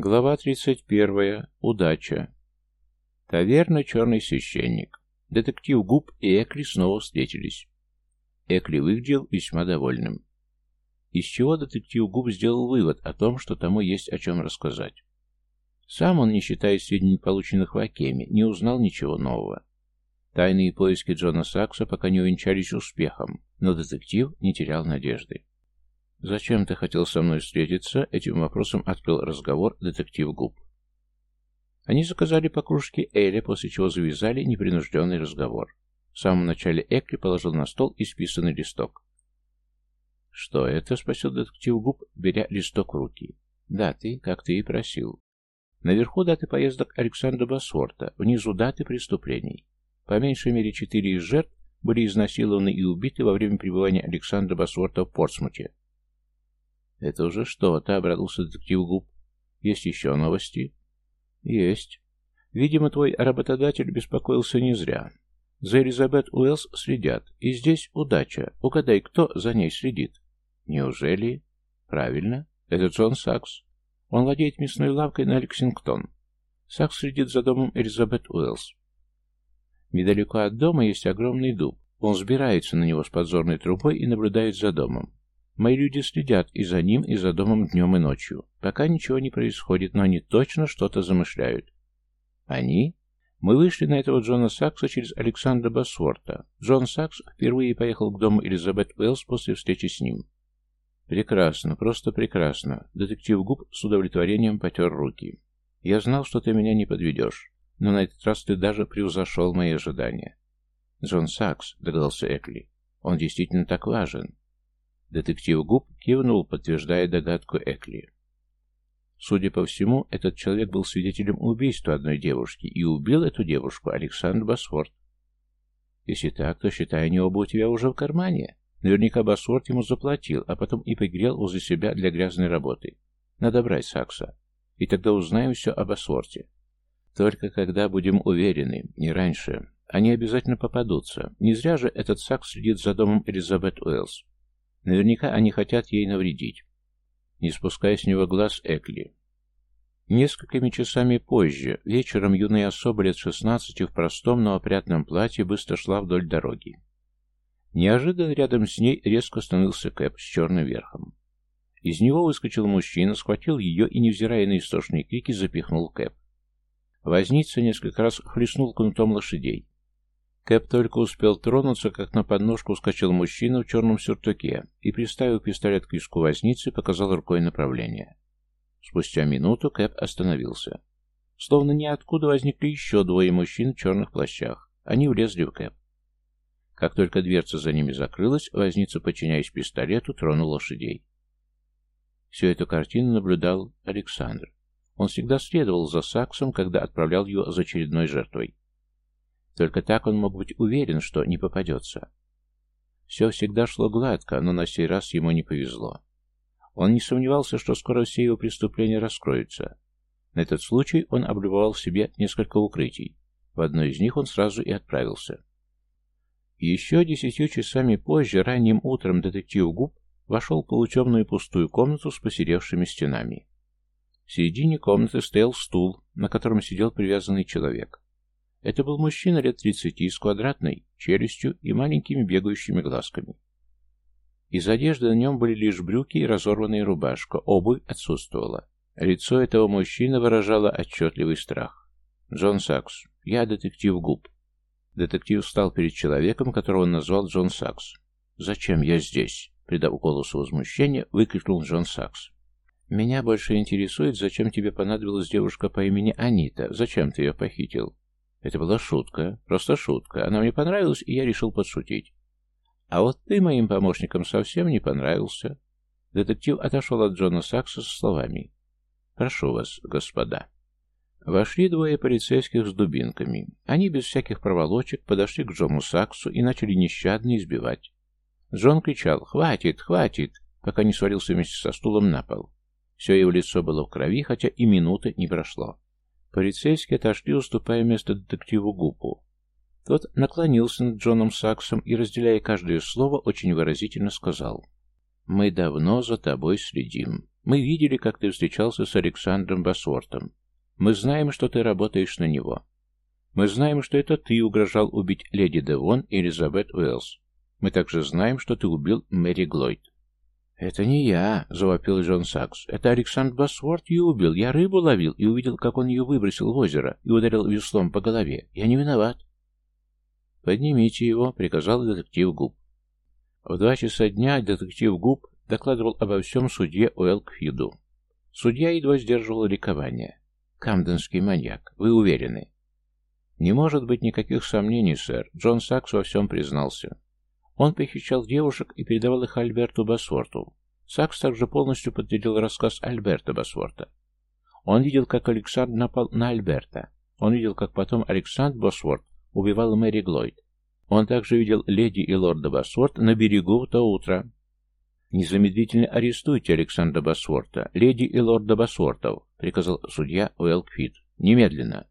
Глава 31. Удача. Таверна «Черный священник». Детектив Губ и Экли снова встретились. Экли выглядел весьма довольным. Из чего детектив Губ сделал вывод о том, что тому есть о чем рассказать. Сам он, не считая сведений, полученных в Акеме, не узнал ничего нового. Тайные поиски Джона Сакса пока не увенчались успехом, но детектив не терял надежды. «Зачем ты хотел со мной встретиться?» Этим вопросом открыл разговор детектив Губ. Они заказали по кружке Эля, после чего завязали непринужденный разговор. В самом начале Экли положил на стол исписанный листок. «Что это?» — спросил детектив Губ, беря листок в руки. «Даты, как ты и просил. Наверху даты поездок Александра Басворта, внизу даты преступлений. По меньшей мере четыре из жертв были изнасилованы и убиты во время пребывания Александра Басворта в Портсмуте. «Это уже что-то», — обрадовался детектив Губ. «Есть еще новости?» «Есть. Видимо, твой работодатель беспокоился не зря. За Элизабет Уэллс следят, и здесь удача. Угадай, кто за ней следит?» «Неужели?» «Правильно. Это Джон Сакс. Он владеет мясной лавкой на Лексингтон. Сакс следит за домом Элизабет Уэллс. Недалеко от дома есть огромный дуб. Он сбирается на него с подзорной трубой и наблюдает за домом. Мои люди следят и за ним, и за домом днем и ночью. Пока ничего не происходит, но они точно что-то замышляют. Они? Мы вышли на этого Джона Сакса через Александра Басворта. Джон Сакс впервые поехал к дому Элизабет Уэллс после встречи с ним. Прекрасно, просто прекрасно. Детектив Губ с удовлетворением потер руки. Я знал, что ты меня не подведешь, но на этот раз ты даже превзошел мои ожидания. Джон Сакс, догадался Экли. Он действительно так важен. Детектив Губ кивнул, подтверждая догадку Экли. Судя по всему, этот человек был свидетелем убийства одной девушки, и убил эту девушку Александр Босфорд. Если так, то, считай, они оба у тебя уже в кармане. Наверняка Босфорд ему заплатил, а потом и погрел возле себя для грязной работы. Надо брать Сакса. И тогда узнаем все об Босфорте. Только когда будем уверены, не раньше. Они обязательно попадутся. Не зря же этот Сакс следит за домом Элизабет Уэллс. Наверняка они хотят ей навредить. Не спуская с него глаз Экли. Несколькими часами позже, вечером юная особа лет шестнадцати в простом, но опрятном платье быстро шла вдоль дороги. Неожиданно рядом с ней резко остановился Кэп с черным верхом. Из него выскочил мужчина, схватил ее и, невзирая на истошные крики, запихнул Кэп. Возница несколько раз хлестнул кнутом лошадей. Кэп только успел тронуться, как на подножку ускочил мужчина в черном сюртуке и, приставив пистолет к виску возницы, показал рукой направление. Спустя минуту Кэп остановился. Словно ниоткуда возникли еще двое мужчин в черных плащах. Они влезли в Кэп. Как только дверца за ними закрылась, возница, подчиняясь пистолету, тронул лошадей. Всю эту картину наблюдал Александр. Он всегда следовал за Саксом, когда отправлял его за очередной жертвой. Только так он мог быть уверен, что не попадется. Все всегда шло гладко, но на сей раз ему не повезло. Он не сомневался, что скоро все его преступления раскроются. На этот случай он облюбовал в себе несколько укрытий. В одно из них он сразу и отправился. Еще десятью часами позже, ранним утром, детектив Губ вошел в полутемную пустую комнату с посеревшими стенами. В середине комнаты стоял стул, на котором сидел привязанный человек. Это был мужчина лет тридцати с квадратной челюстью и маленькими бегающими глазками. Из одежды на нем были лишь брюки и разорванная рубашка, обувь отсутствовала. Лицо этого мужчины выражало отчетливый страх. «Джон Сакс, я детектив Губ». Детектив встал перед человеком, которого он назвал Джон Сакс. «Зачем я здесь?» Придав голосу возмущения, выкрикнул Джон Сакс. «Меня больше интересует, зачем тебе понадобилась девушка по имени Анита. Зачем ты ее похитил?» Это была шутка, просто шутка. Она мне понравилась, и я решил подшутить. А вот ты моим помощникам совсем не понравился. Детектив отошел от Джона Сакса со словами. «Прошу вас, господа». Вошли двое полицейских с дубинками. Они без всяких проволочек подошли к Джону Саксу и начали нещадно избивать. Джон кричал «Хватит, хватит!», пока не свалился вместе со стулом на пол. Все его лицо было в крови, хотя и минуты не прошло. Полицейские отошли, уступая место детективу Гупу. Тот наклонился над Джоном Саксом и, разделяя каждое слово, очень выразительно сказал. «Мы давно за тобой следим. Мы видели, как ты встречался с Александром Басвортом. Мы знаем, что ты работаешь на него. Мы знаем, что это ты угрожал убить леди Девон и Элизабет Уэллс. Мы также знаем, что ты убил Мэри Глойд. «Это не я», — завопил Джон Сакс. «Это Александр Басворт ее убил. Я рыбу ловил и увидел, как он ее выбросил в озеро и ударил веслом по голове. Я не виноват». «Поднимите его», — приказал детектив Губ. В два часа дня детектив Губ докладывал обо всем судье Уэлкфиду. Судья едва сдерживал ликование. «Камденский маньяк. Вы уверены?» «Не может быть никаких сомнений, сэр. Джон Сакс во всем признался. Он похищал девушек и передавал их Альберту Басворту. Сакс также полностью подтвердил рассказ Альберта Басворта. Он видел, как Александр напал на Альберта. Он видел, как потом Александр Босворт убивал Мэри Глойд. Он также видел леди и лорда Басворт на берегу то утро. «Незамедлительно арестуйте Александра Басворта, леди и лорда Басвортов», — приказал судья Уэлкфит. «Немедленно».